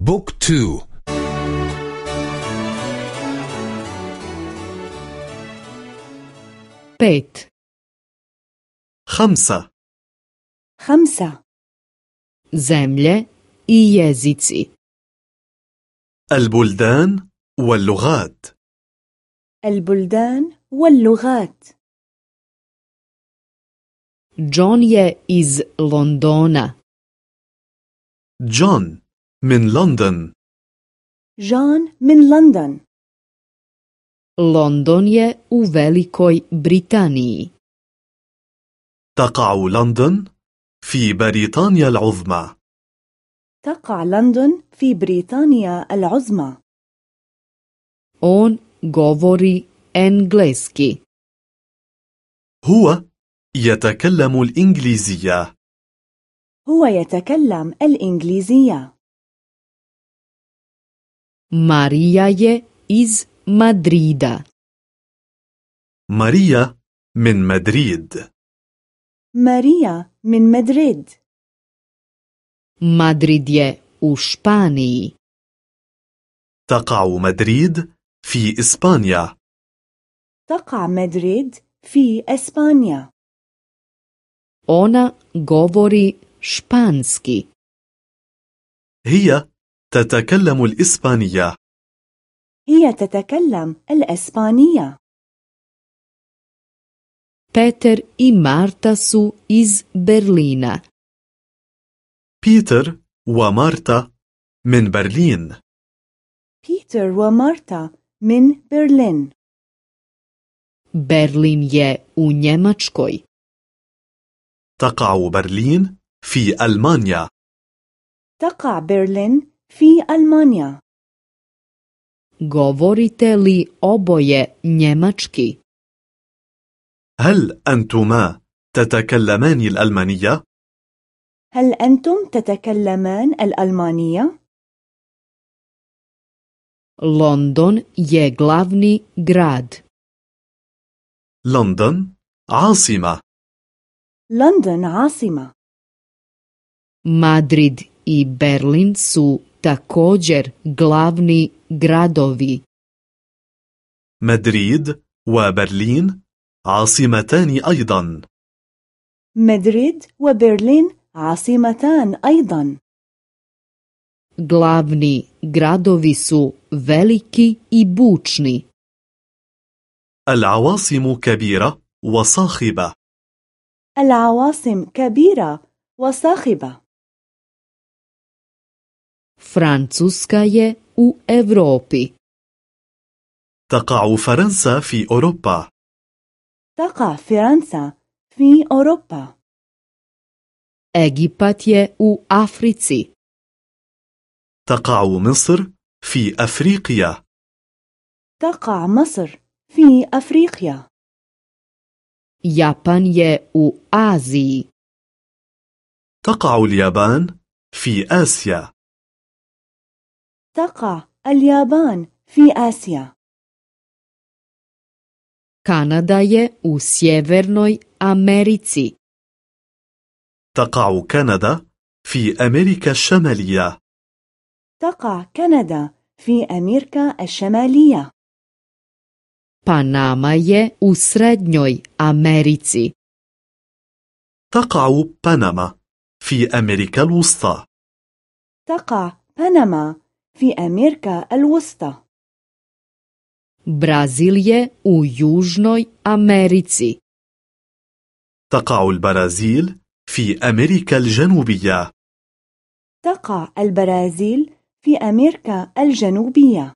بوك تو. بيت. خمسة. خمسة. i jezici البلدان واللغات. البلدان واللغات. John je iz Londona. جون. من لندن. جون من لندن London je u Velikoj Britaniji. تقع لندن في بريطانيا العظمى. تقع لندن في بريطانيا العظمى. On govori engleski. هو يتكلم الإنجليزية. هو يتكلم الإنجليزية. Marija je iz Madrida. ماريا من مدريد ماريا من مدريد Madrid je u Španiji. تقع مدريد في إسبانيا تقع مدريد في إسبانيا Ona govori španski. هي تتكلم الإسبانية. هي تتكلم الإسبانية. Peter i Marta su iz Berlina. بيتر ومارتا من برلين بيتر ومارتا من برلين Berlin je u Njemačkoj. تقع برلين في ألمانيا. تقع برلين في ألمانيا Govorite li oboje njemački? هل أنتما تتكلمان الألمانية؟ هل أنتم تتكلمان الألمانية؟ London je glavni grad. لندن عاصمة لندن عاصمة Madrid i Berlin su također glavni gradovi. مدريد وبرلين عاصمتان أيضا مدريد وبرلين عاصمتان أيضا Glavni gradovi su veliki i bučni. العواصم كبيرة وصاخبة العواصم كبيرة وصاخبة Francuska je u Europi. تقع فرنسا في أوروبا تقع فرنسا في أوروبا Egipat je u Africi. تقع مصر في أفريقيا تقع مصر في أفريقيا Japan je u Aziji. تقع اليابان في آسيا تقع اليابان في آسيا Kanada je u Sjevernoj Americi. تقع كندا في أمريكا الشمالية تقع كندا في أمريكا الشمالية Panama je u Srednjoj Americi. تقع بنما في أمريكا الوسطى تقع بنما في أمريكا الوسطى Brazil je u Južnoj Americi. تقع البرازيل في أمريكا الجنوبية تقع البرازيل في أمريكا الجنوبية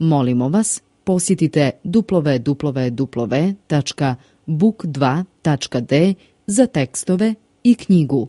Molimo vas, posjetite www.book2.d za tekstove i knjigu.